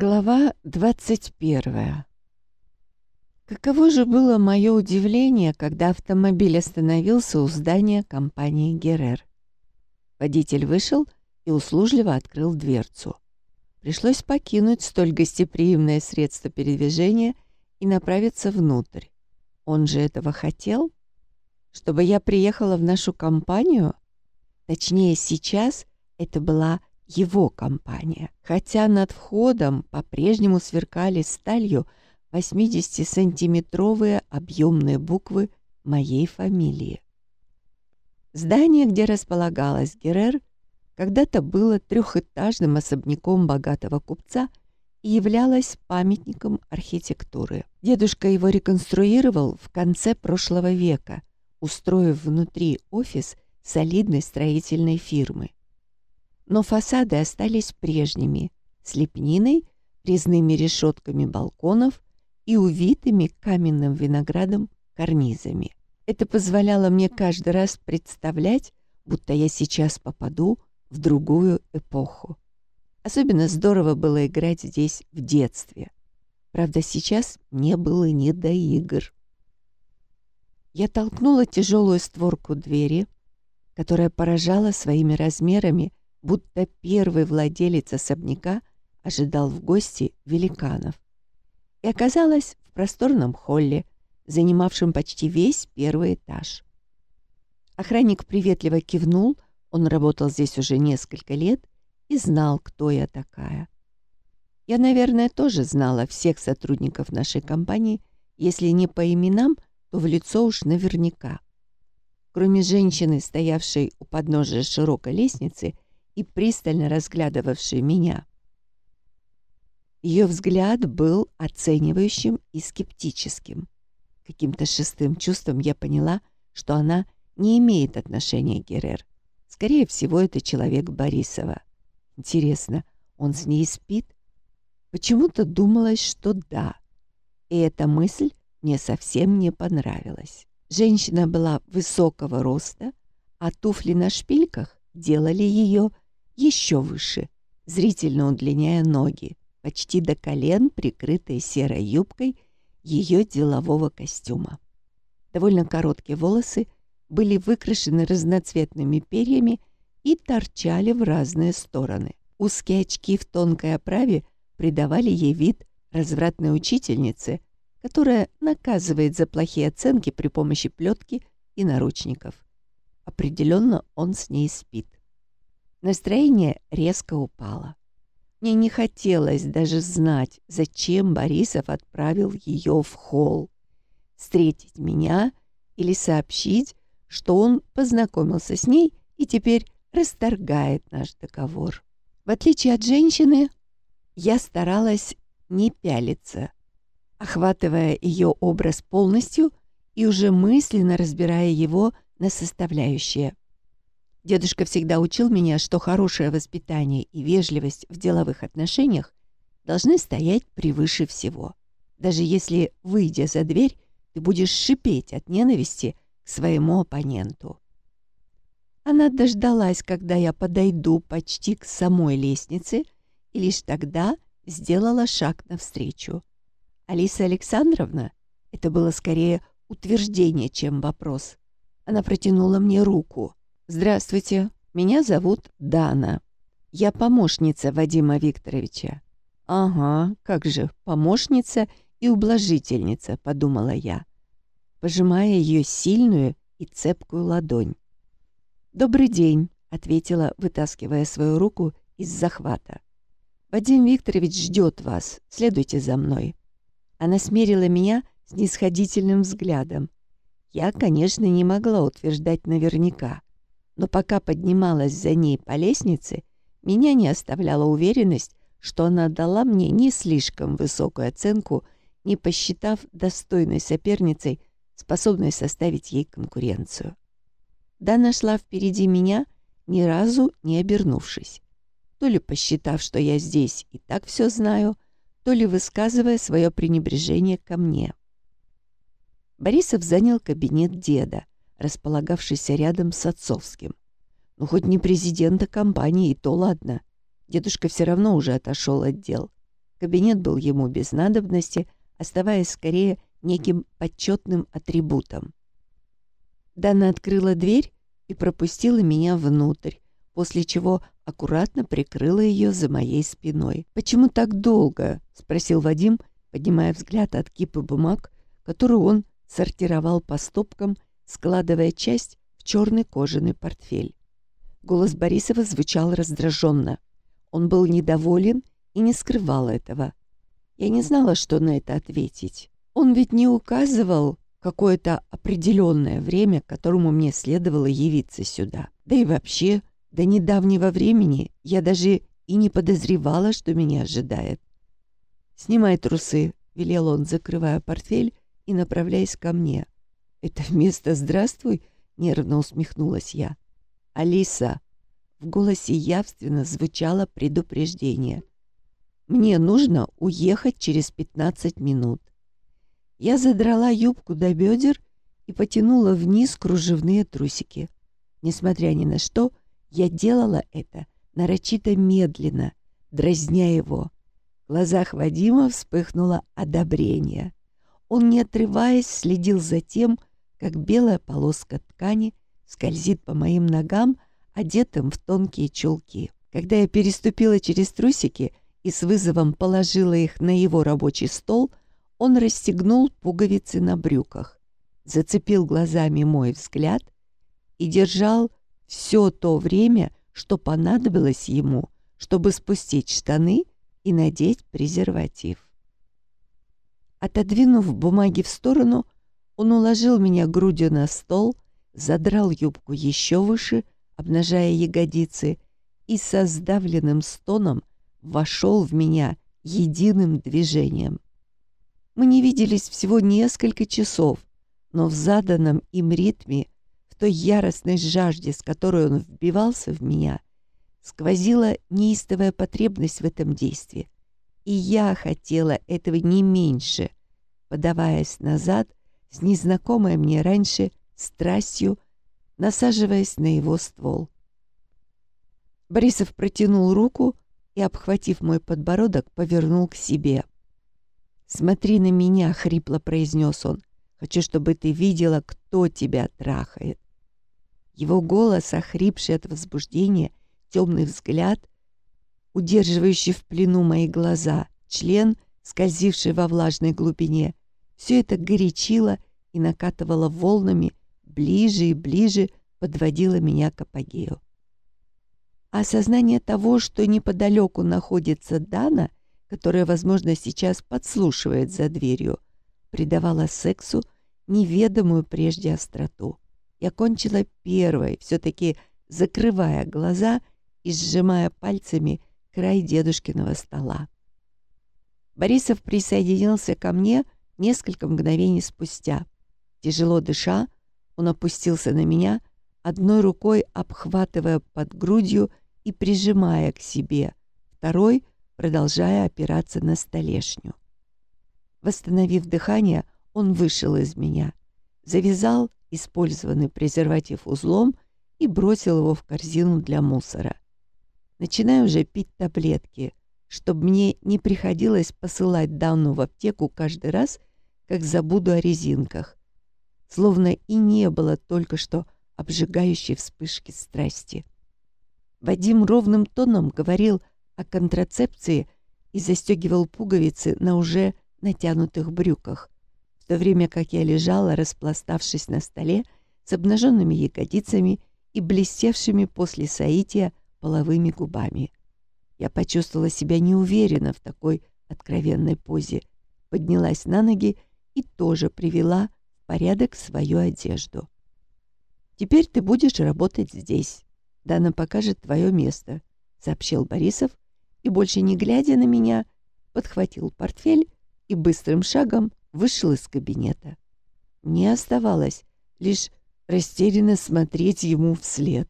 Глава 21 Каково же было мое удивление, когда автомобиль остановился у здания компании «Герер». Водитель вышел и услужливо открыл дверцу. Пришлось покинуть столь гостеприимное средство передвижения и направиться внутрь. Он же этого хотел? Чтобы я приехала в нашу компанию? Точнее, сейчас это была его компания, хотя над входом по-прежнему сверкали сталью 80-сантиметровые объемные буквы моей фамилии. Здание, где располагалась Герер, когда-то было трехэтажным особняком богатого купца и являлось памятником архитектуры. Дедушка его реконструировал в конце прошлого века, устроив внутри офис солидной строительной фирмы но фасады остались прежними, с лепниной, резными решетками балконов и увитыми каменным виноградом карнизами. Это позволяло мне каждый раз представлять, будто я сейчас попаду в другую эпоху. Особенно здорово было играть здесь в детстве. Правда, сейчас мне было не до игр. Я толкнула тяжелую створку двери, которая поражала своими размерами будто первый владелец особняка ожидал в гости великанов. И оказалась в просторном холле, занимавшем почти весь первый этаж. Охранник приветливо кивнул, он работал здесь уже несколько лет и знал, кто я такая. Я, наверное, тоже знала всех сотрудников нашей компании, если не по именам, то в лицо уж наверняка. Кроме женщины, стоявшей у подножия широкой лестницы, и пристально разглядывавший меня. Ее взгляд был оценивающим и скептическим. Каким-то шестым чувством я поняла, что она не имеет отношения к Герер. Скорее всего, это человек Борисова. Интересно, он с ней спит? Почему-то думалось, что да. И эта мысль мне совсем не понравилась. Женщина была высокого роста, а туфли на шпильках делали ее еще выше, зрительно удлиняя ноги, почти до колен, прикрытые серой юбкой ее делового костюма. Довольно короткие волосы были выкрашены разноцветными перьями и торчали в разные стороны. Узкие очки в тонкой оправе придавали ей вид развратной учительницы, которая наказывает за плохие оценки при помощи плетки и наручников. Определенно он с ней спит. Настроение резко упало. Мне не хотелось даже знать, зачем Борисов отправил ее в холл. Встретить меня или сообщить, что он познакомился с ней и теперь расторгает наш договор. В отличие от женщины, я старалась не пялиться, охватывая ее образ полностью и уже мысленно разбирая его на составляющие. Дедушка всегда учил меня, что хорошее воспитание и вежливость в деловых отношениях должны стоять превыше всего. Даже если, выйдя за дверь, ты будешь шипеть от ненависти к своему оппоненту. Она дождалась, когда я подойду почти к самой лестнице, и лишь тогда сделала шаг навстречу. Алиса Александровна, это было скорее утверждение, чем вопрос. Она протянула мне руку. «Здравствуйте, меня зовут Дана. Я помощница Вадима Викторовича». «Ага, как же, помощница и ублажительница», — подумала я, пожимая ее сильную и цепкую ладонь. «Добрый день», — ответила, вытаскивая свою руку из захвата. «Вадим Викторович ждет вас. Следуйте за мной». Она смерила меня с нисходительным взглядом. Я, конечно, не могла утверждать наверняка, но пока поднималась за ней по лестнице, меня не оставляла уверенность, что она дала мне не слишком высокую оценку, не посчитав достойной соперницей, способной составить ей конкуренцию. Дана шла впереди меня, ни разу не обернувшись. То ли посчитав, что я здесь и так все знаю, то ли высказывая свое пренебрежение ко мне. Борисов занял кабинет деда, располагавшийся рядом с отцовским. Ну, хоть не президента компании, и то ладно. Дедушка все равно уже отошел от дел. Кабинет был ему без надобности, оставаясь скорее неким почетным атрибутом. Дана открыла дверь и пропустила меня внутрь, после чего аккуратно прикрыла ее за моей спиной. «Почему так долго?» — спросил Вадим, поднимая взгляд от кипы бумаг, которую он сортировал по стопкам, складывая часть в черный кожаный портфель. Голос Борисова звучал раздраженно. Он был недоволен и не скрывал этого. Я не знала, что на это ответить. Он ведь не указывал какое-то определенное время, которому мне следовало явиться сюда. Да и вообще, до недавнего времени я даже и не подозревала, что меня ожидает. «Снимай трусы», — велел он, закрывая портфель и направляясь ко мне. «Это вместо «здравствуй»?» — нервно усмехнулась я. «Алиса!» — в голосе явственно звучало предупреждение. «Мне нужно уехать через пятнадцать минут». Я задрала юбку до бедер и потянула вниз кружевные трусики. Несмотря ни на что, я делала это нарочито медленно, дразня его. В глазах Вадима вспыхнуло одобрение. Он, не отрываясь, следил за тем, как белая полоска ткани скользит по моим ногам, одетым в тонкие чулки. Когда я переступила через трусики и с вызовом положила их на его рабочий стол, он расстегнул пуговицы на брюках, зацепил глазами мой взгляд и держал все то время, что понадобилось ему, чтобы спустить штаны и надеть презерватив. Отодвинув бумаги в сторону, он уложил меня грудью на стол, задрал юбку еще выше, обнажая ягодицы, и со сдавленным стоном вошел в меня единым движением. Мы не виделись всего несколько часов, но в заданном им ритме той яростной жажде, с которой он вбивался в меня, сквозила неистовая потребность в этом действии. И я хотела этого не меньше, подаваясь назад с незнакомой мне раньше страстью, насаживаясь на его ствол. Борисов протянул руку и, обхватив мой подбородок, повернул к себе. «Смотри на меня», — хрипло произнес он. «Хочу, чтобы ты видела, кто тебя трахает». Его голос, охрипший от возбуждения, темный взгляд, удерживающий в плену мои глаза, член, скользивший во влажной глубине, все это горячило и накатывало волнами, ближе и ближе подводило меня к апогею. Осознание того, что неподалеку находится Дана, которая, возможно, сейчас подслушивает за дверью, придавало сексу неведомую прежде остроту. Я кончила первой, все-таки закрывая глаза и сжимая пальцами край дедушкиного стола. Борисов присоединился ко мне несколько мгновений спустя. Тяжело дыша, он опустился на меня, одной рукой обхватывая под грудью и прижимая к себе, второй продолжая опираться на столешню. Восстановив дыхание, он вышел из меня, завязал использованный презерватив узлом и бросил его в корзину для мусора. Начинаю уже пить таблетки, чтобы мне не приходилось посылать Данну в аптеку каждый раз, как забуду о резинках. Словно и не было только что обжигающей вспышки страсти. Вадим ровным тоном говорил о контрацепции и застегивал пуговицы на уже натянутых брюках то время как я лежала, распластавшись на столе, с обнаженными ягодицами и блестевшими после соития половыми губами. Я почувствовала себя неуверенно в такой откровенной позе, поднялась на ноги и тоже привела в порядок свою одежду. «Теперь ты будешь работать здесь. Дана покажет твое место», — сообщил Борисов, и, больше не глядя на меня, подхватил портфель и быстрым шагом вышел из кабинета. Мне оставалось лишь растерянно смотреть ему вслед.